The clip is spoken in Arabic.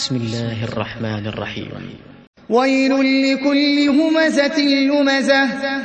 بسم الله الرحمن الرحيم. ويل لكل همزة لمزة.